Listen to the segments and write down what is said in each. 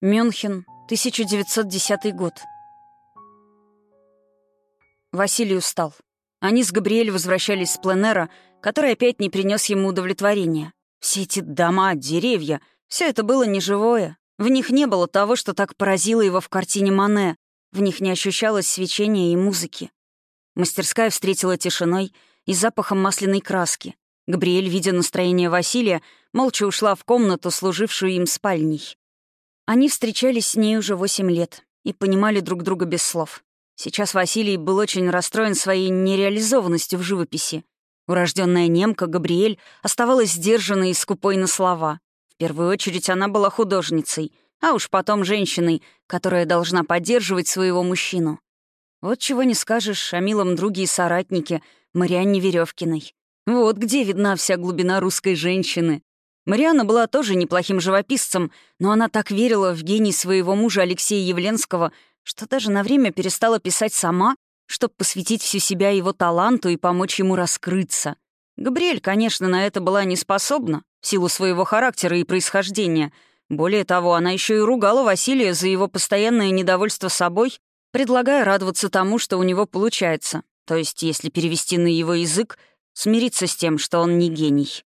Мюнхен, 1910 год. Василий устал. Они с Габриэль возвращались с пленера, который опять не принес ему удовлетворения. Все эти дома, деревья — все это было неживое. В них не было того, что так поразило его в картине Мане. В них не ощущалось свечения и музыки. Мастерская встретила тишиной и запахом масляной краски. Габриэль, видя настроение Василия, молча ушла в комнату, служившую им спальней. Они встречались с ней уже восемь лет и понимали друг друга без слов. Сейчас Василий был очень расстроен своей нереализованностью в живописи. Урожденная немка Габриэль оставалась сдержанной и скупой на слова. В первую очередь она была художницей, а уж потом женщиной, которая должна поддерживать своего мужчину. Вот чего не скажешь о милом друге и соратнике Марианне Веревкиной. Вот где видна вся глубина русской женщины. Марианна была тоже неплохим живописцем, но она так верила в гений своего мужа Алексея Явленского, что даже на время перестала писать сама, чтобы посвятить всю себя его таланту и помочь ему раскрыться. Габриэль, конечно, на это была не способна, в силу своего характера и происхождения. Более того, она еще и ругала Василия за его постоянное недовольство собой, предлагая радоваться тому, что у него получается. То есть, если перевести на его язык, смириться с тем, что он не гений.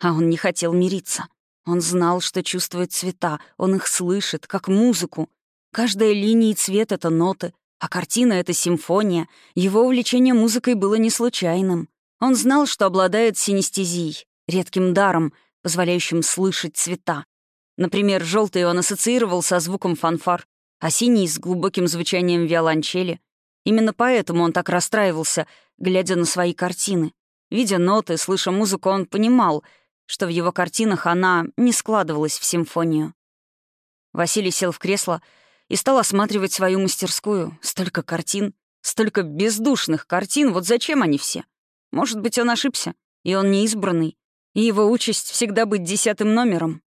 А он не хотел мириться. Он знал, что чувствует цвета, он их слышит, как музыку. Каждая линия и цвет — это ноты, а картина — это симфония. Его увлечение музыкой было не случайным. Он знал, что обладает синестезией, редким даром, позволяющим слышать цвета. Например, желтый он ассоциировал со звуком фанфар, а синий — с глубоким звучанием виолончели. Именно поэтому он так расстраивался, глядя на свои картины. Видя ноты, слыша музыку, он понимал — что в его картинах она не складывалась в симфонию. Василий сел в кресло и стал осматривать свою мастерскую. Столько картин, столько бездушных картин, вот зачем они все? Может быть, он ошибся, и он не избранный, и его участь всегда быть десятым номером.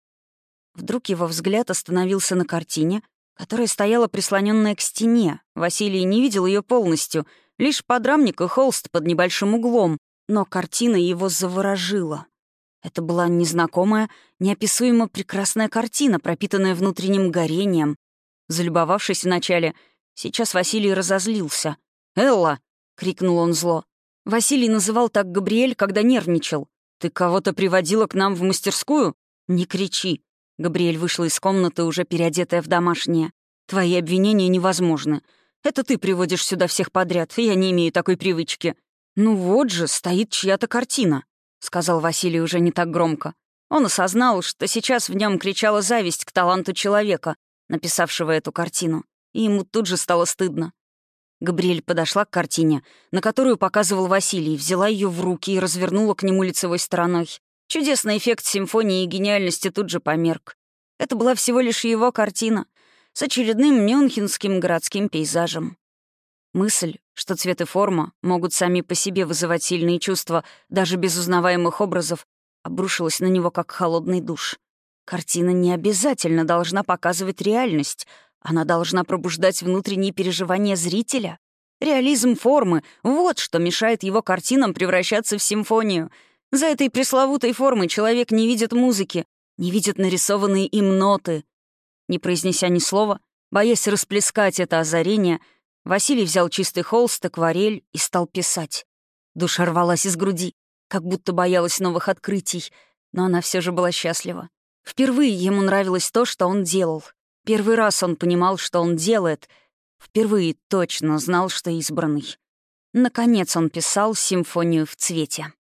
Вдруг его взгляд остановился на картине, которая стояла прислоненная к стене. Василий не видел ее полностью, лишь подрамник и холст под небольшим углом, но картина его заворожила. Это была незнакомая, неописуемо прекрасная картина, пропитанная внутренним горением. Залюбовавшись вначале, сейчас Василий разозлился. «Элла!» — крикнул он зло. Василий называл так Габриэль, когда нервничал. «Ты кого-то приводила к нам в мастерскую?» «Не кричи!» Габриэль вышла из комнаты, уже переодетая в домашнее. «Твои обвинения невозможны. Это ты приводишь сюда всех подряд, я не имею такой привычки. Ну вот же, стоит чья-то картина. — сказал Василий уже не так громко. Он осознал, что сейчас в нем кричала зависть к таланту человека, написавшего эту картину, и ему тут же стало стыдно. Габриэль подошла к картине, на которую показывал Василий, взяла ее в руки и развернула к нему лицевой стороной. Чудесный эффект симфонии и гениальности тут же померк. Это была всего лишь его картина с очередным мюнхенским городским пейзажем. Мысль, что цвет и форма могут сами по себе вызывать сильные чувства даже без узнаваемых образов, обрушилась на него как холодный душ. Картина не обязательно должна показывать реальность, она должна пробуждать внутренние переживания зрителя. Реализм формы — вот что мешает его картинам превращаться в симфонию. За этой пресловутой формой человек не видит музыки, не видит нарисованные им ноты. Не произнеся ни слова, боясь расплескать это озарение — Василий взял чистый холст, акварель и стал писать. Душа рвалась из груди, как будто боялась новых открытий, но она все же была счастлива. Впервые ему нравилось то, что он делал. Первый раз он понимал, что он делает. Впервые точно знал, что избранный. Наконец он писал симфонию в цвете.